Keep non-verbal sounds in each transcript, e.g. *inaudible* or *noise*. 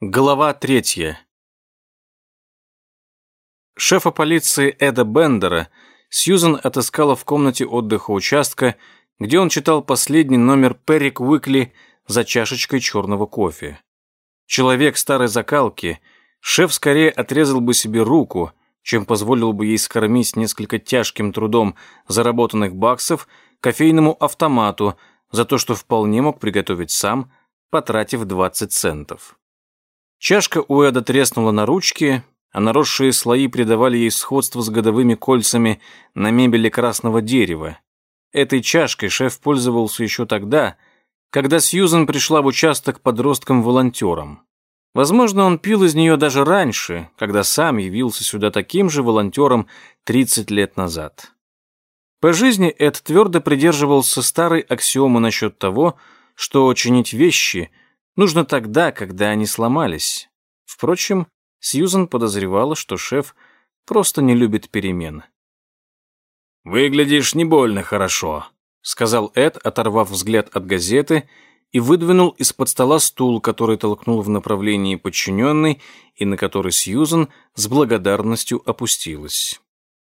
Глава третья. Шефа полиции Эда Бендера Сьюзан отыскала в комнате отдыха участка, где он читал последний номер Перрик Уикли за чашечкой черного кофе. Человек старой закалки, шеф скорее отрезал бы себе руку, чем позволил бы ей скормить несколько тяжким трудом заработанных баксов кофейному автомату за то, что вполне мог приготовить сам, потратив 20 центов. Чашка у Эда треснула на ручке, а наросшие слои придавали ей сходство с годовыми кольцами на мебели красного дерева. Этой чашкой шеф пользовался еще тогда, когда Сьюзен пришла в участок подростком-волонтером. Возможно, он пил из нее даже раньше, когда сам явился сюда таким же волонтером 30 лет назад. По жизни Эд твердо придерживался старой аксиомы насчет того, что чинить вещи – Нужно тогда, когда они сломались. Впрочем, Сьюзан подозревала, что шеф просто не любит перемен. «Выглядишь не больно хорошо», — сказал Эд, оторвав взгляд от газеты и выдвинул из-под стола стул, который толкнул в направлении подчиненной и на который Сьюзан с благодарностью опустилась.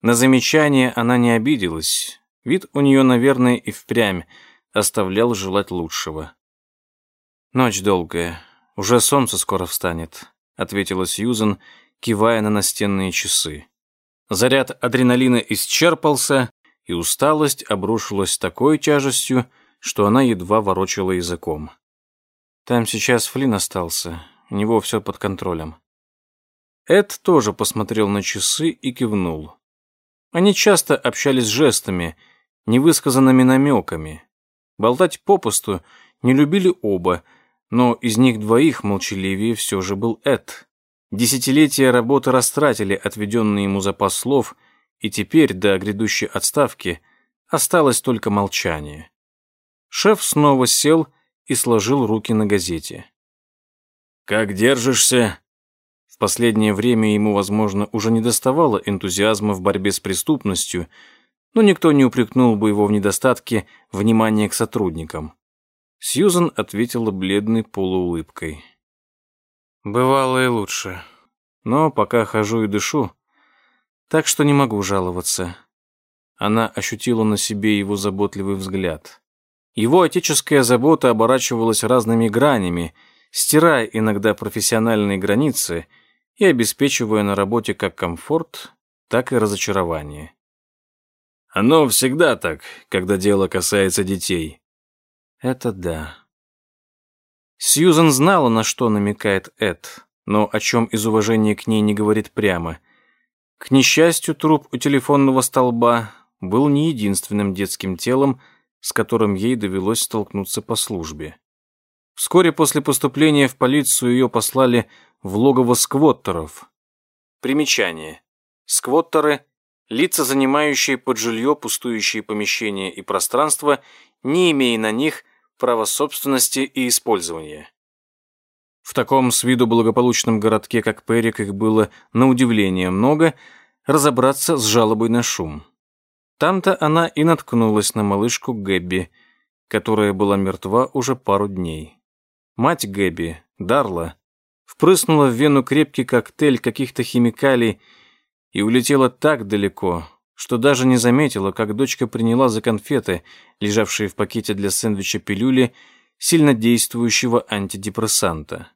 На замечание она не обиделась. Вид у нее, наверное, и впрямь оставлял желать лучшего. «Ночь долгая. Уже солнце скоро встанет», — ответила Сьюзен, кивая на настенные часы. Заряд адреналина исчерпался, и усталость обрушилась такой тяжестью, что она едва ворочала языком. Там сейчас Флин остался, у него все под контролем. Эд тоже посмотрел на часы и кивнул. Они часто общались жестами, невысказанными намеками. Болтать попусту не любили оба — но из них двоих молчаливее все же был Эд. Десятилетия работы растратили отведенный ему запас слов, и теперь, до грядущей отставки, осталось только молчание. Шеф снова сел и сложил руки на газете. «Как держишься?» В последнее время ему, возможно, уже не доставало энтузиазма в борьбе с преступностью, но никто не упрекнул бы его в недостатке внимания к сотрудникам. Сьюзан ответила бледной полуулыбкой. «Бывало и лучше. Но пока хожу и дышу, так что не могу жаловаться». Она ощутила на себе его заботливый взгляд. Его отеческая забота оборачивалась разными гранями, стирая иногда профессиональные границы и обеспечивая на работе как комфорт, так и разочарование. «Оно всегда так, когда дело касается детей», это да. Сьюзен знала, на что намекает Эд, но о чем из уважения к ней не говорит прямо. К несчастью, труп у телефонного столба был не единственным детским телом, с которым ей довелось столкнуться по службе. Вскоре после поступления в полицию ее послали в логово сквоттеров. Примечание. Сквоттеры – лица, занимающие под жилье пустующие помещения и пространства, не имея на них право собственности и использования. В таком с виду благополучном городке, как Перик, их было на удивление много, разобраться с жалобой на шум. Там-то она и наткнулась на малышку Гэбби, которая была мертва уже пару дней. Мать Гэбби, Дарла, впрыснула в вену крепкий коктейль каких-то химикалий и улетела так далеко, что даже не заметила, как дочка приняла за конфеты, лежавшие в пакете для сэндвича пилюли, сильнодействующего антидепрессанта.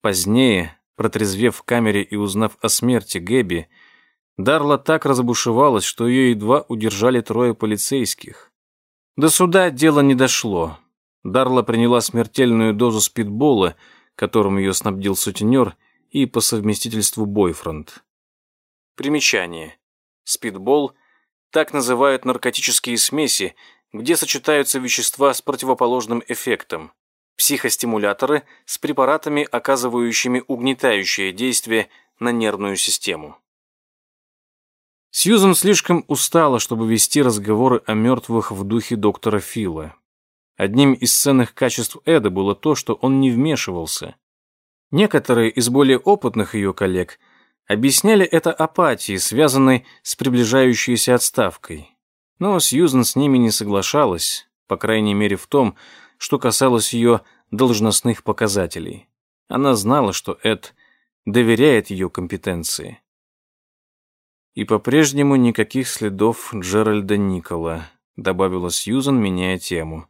Позднее, протрезвев в камере и узнав о смерти Гэби, Дарла так разбушевалась, что ее едва удержали трое полицейских. До суда дело не дошло. Дарла приняла смертельную дозу спидбола, которым ее снабдил сутенер и по совместительству бойфренд. Примечание. Спидбол – так называют наркотические смеси, где сочетаются вещества с противоположным эффектом. Психостимуляторы с препаратами, оказывающими угнетающее действие на нервную систему. Сьюзан слишком устала, чтобы вести разговоры о мертвых в духе доктора Фила. Одним из ценных качеств Эда было то, что он не вмешивался. Некоторые из более опытных ее коллег – объясняли это апатией, связанной с приближающейся отставкой. Но Сьюзен с ними не соглашалась, по крайней мере в том, что касалось ее должностных показателей. Она знала, что Эд доверяет ее компетенции. И по-прежнему никаких следов Джеральда Никола, добавила Сьюзан, меняя тему.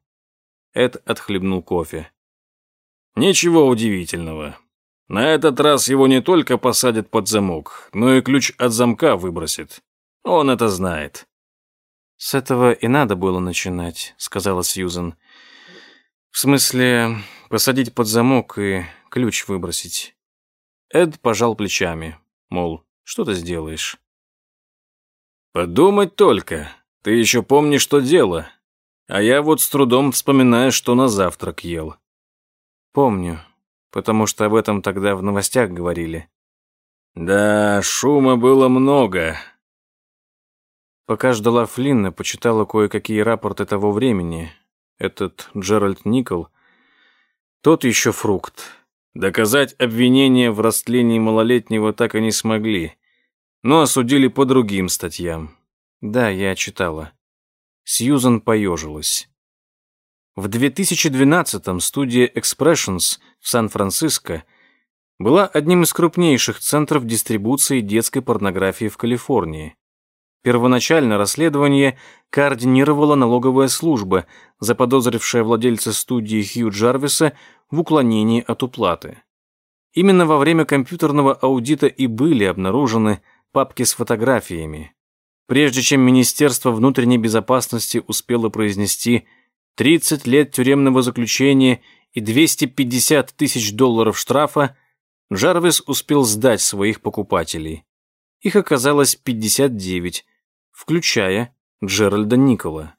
Эд отхлебнул кофе. Ничего удивительного. На этот раз его не только посадят под замок, но и ключ от замка выбросит. Он это знает. С этого и надо было начинать, сказала Сьюзен. В смысле, посадить под замок и ключ выбросить. Эд пожал плечами, мол, что ты сделаешь? Подумать только. Ты еще помнишь, что дело. А я вот с трудом вспоминаю, что на завтрак ел. Помню, потому что об этом тогда в новостях говорили. Да, шума было много. Пока ждала Флинна, почитала кое-какие рапорты того времени. Этот Джеральд Никол, тот еще фрукт. Доказать обвинение в растлении малолетнего так и не смогли, но осудили по другим статьям. Да, я читала. Сьюзан поежилась. В 2012-м студия Expressions в Сан-Франциско была одним из крупнейших центров дистрибуции детской порнографии в Калифорнии. Первоначально расследование координировала налоговая служба, заподозрившая владельца студии Хью Джарвиса в уклонении от уплаты. Именно во время компьютерного аудита и были обнаружены папки с фотографиями. Прежде чем Министерство внутренней безопасности успело произнести 30 лет тюремного заключения и 250 тысяч долларов штрафа, Джарвис успел сдать своих покупателей. Их оказалось 59, включая Джеральда Никола.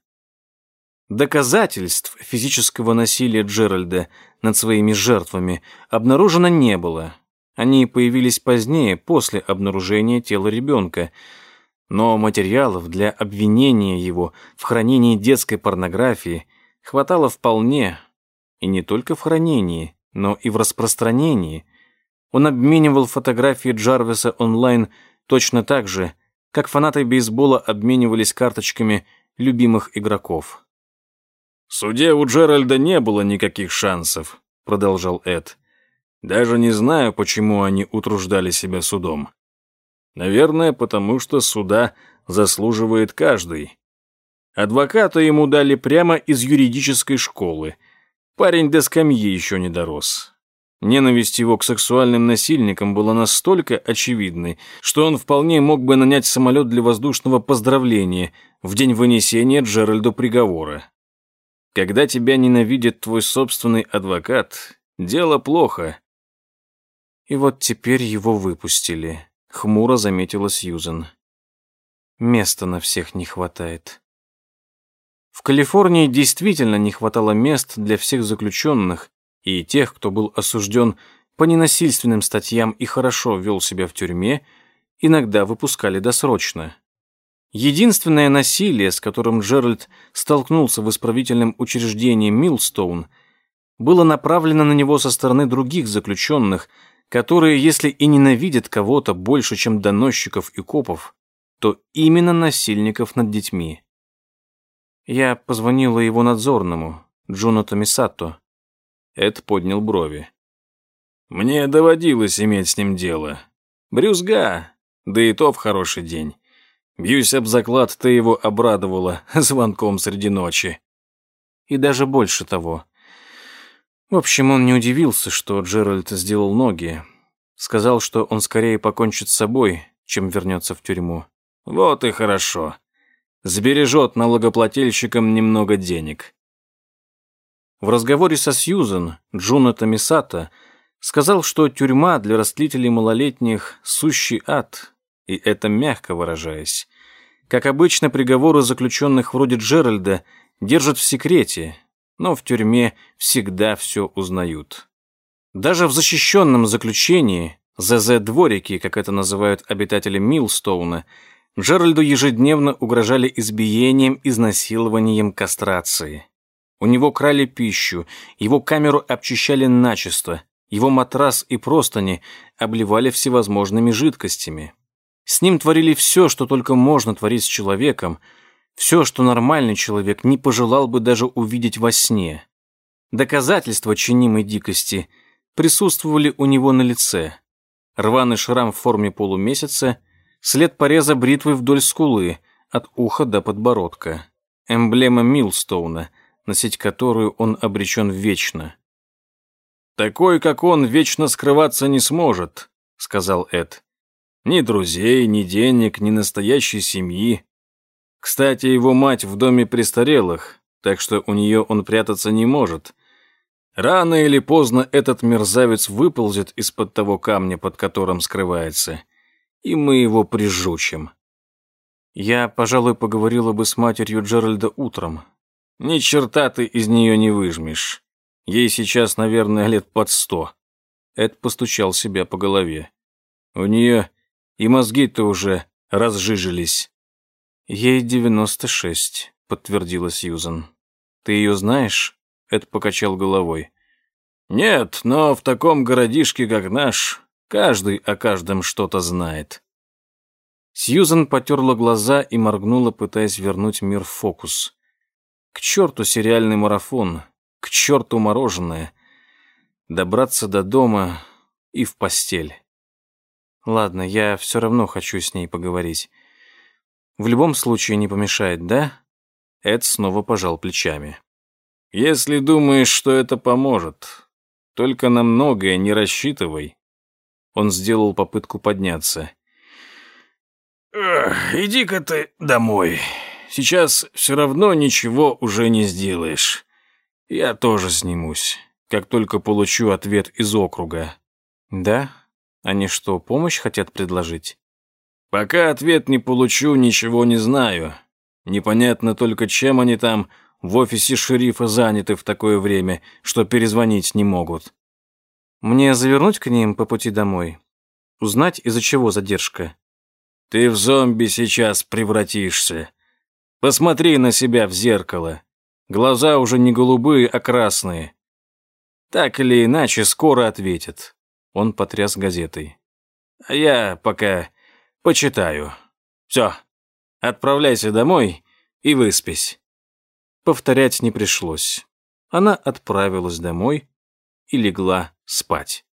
Доказательств физического насилия Джеральда над своими жертвами обнаружено не было. Они появились позднее, после обнаружения тела ребенка – но материалов для обвинения его в хранении детской порнографии хватало вполне, и не только в хранении, но и в распространении. Он обменивал фотографии Джарвиса онлайн точно так же, как фанаты бейсбола обменивались карточками любимых игроков. «В суде у Джеральда не было никаких шансов», — продолжал Эд. «Даже не знаю, почему они утруждали себя судом. Наверное, потому что суда заслуживает каждый. Адвоката ему дали прямо из юридической школы. Парень до скамьи еще не дорос. Ненависть его к сексуальным насильникам была настолько очевидной, что он вполне мог бы нанять самолет для воздушного поздравления в день вынесения Джеральду приговора. Когда тебя ненавидит твой собственный адвокат, дело плохо. И вот теперь его выпустили хмуро заметила Сьюзен. Места на всех не хватает. В Калифорнии действительно не хватало мест для всех заключенных и тех, кто был осужден по ненасильственным статьям и хорошо вел себя в тюрьме, иногда выпускали досрочно. Единственное насилие, с которым Джеральд столкнулся в исправительном учреждении Милстоун, было направлено на него со стороны других заключенных – которые, если и ненавидят кого-то больше, чем доносчиков и копов, то именно насильников над детьми. Я позвонила его надзорному, Джонату Мисато. Эд поднял брови. Мне доводилось иметь с ним дело. Брюзга, да и то в хороший день. Бьюсь об заклад, ты его обрадовала *laughs* звонком среди ночи. И даже больше того. В общем, он не удивился, что Джеральд сделал ноги. Сказал, что он скорее покончит с собой, чем вернется в тюрьму. Вот и хорошо. Сбережет налогоплательщикам немного денег. В разговоре со Сьюзен Джуната Мисата сказал, что тюрьма для растлителей малолетних – сущий ад, и это мягко выражаясь. Как обычно, приговоры заключенных вроде Джеральда держат в секрете, но в тюрьме всегда все узнают. Даже в защищенном заключении, ЗЗ-дворики, как это называют обитатели Милстоуна, Джеральду ежедневно угрожали избиением, изнасилованием, кастрацией. У него крали пищу, его камеру обчищали начисто, его матрас и простыни обливали всевозможными жидкостями. С ним творили все, что только можно творить с человеком – все, что нормальный человек не пожелал бы даже увидеть во сне. Доказательство чинимой дикости присутствовали у него на лице. Рваный шрам в форме полумесяца, след пореза бритвы вдоль скулы, от уха до подбородка. Эмблема Милстоуна, носить которую он обречен вечно. «Такой, как он, вечно скрываться не сможет», — сказал Эд. «Ни друзей, ни денег, ни настоящей семьи. Кстати, его мать в доме престарелых, так что у нее он прятаться не может. Рано или поздно этот мерзавец выползет из-под того камня, под которым скрывается, и мы его прижучим. Я, пожалуй, поговорила бы с матерью Джеральда утром. Ни черта ты из нее не выжмешь. Ей сейчас, наверное, лет под сто. Эд постучал себя по голове. У нее и мозги-то уже разжижились. Ей девяносто шесть, подтвердила Сьюзан. Ты ее знаешь? Эд покачал головой. «Нет, но в таком городишке, как наш, каждый о каждом что-то знает». Сьюзан потерла глаза и моргнула, пытаясь вернуть мир в фокус. К черту сериальный марафон, к черту мороженое. Добраться до дома и в постель. Ладно, я все равно хочу с ней поговорить. В любом случае не помешает, да? Эд снова пожал плечами. Если думаешь, что это поможет, только на многое не рассчитывай. Он сделал попытку подняться. «Иди-ка ты домой. Сейчас все равно ничего уже не сделаешь. Я тоже снимусь, как только получу ответ из округа». «Да? Они что, помощь хотят предложить?» «Пока ответ не получу, ничего не знаю. Непонятно только, чем они там в офисе шерифа заняты в такое время, что перезвонить не могут. Мне завернуть к ним по пути домой? Узнать, из-за чего задержка? Ты в зомби сейчас превратишься. Посмотри на себя в зеркало. Глаза уже не голубые, а красные. Так или иначе, скоро ответят. Он потряс газетой. А я пока почитаю. Все, отправляйся домой и выспись. Повторять не пришлось. Она отправилась домой и легла спать.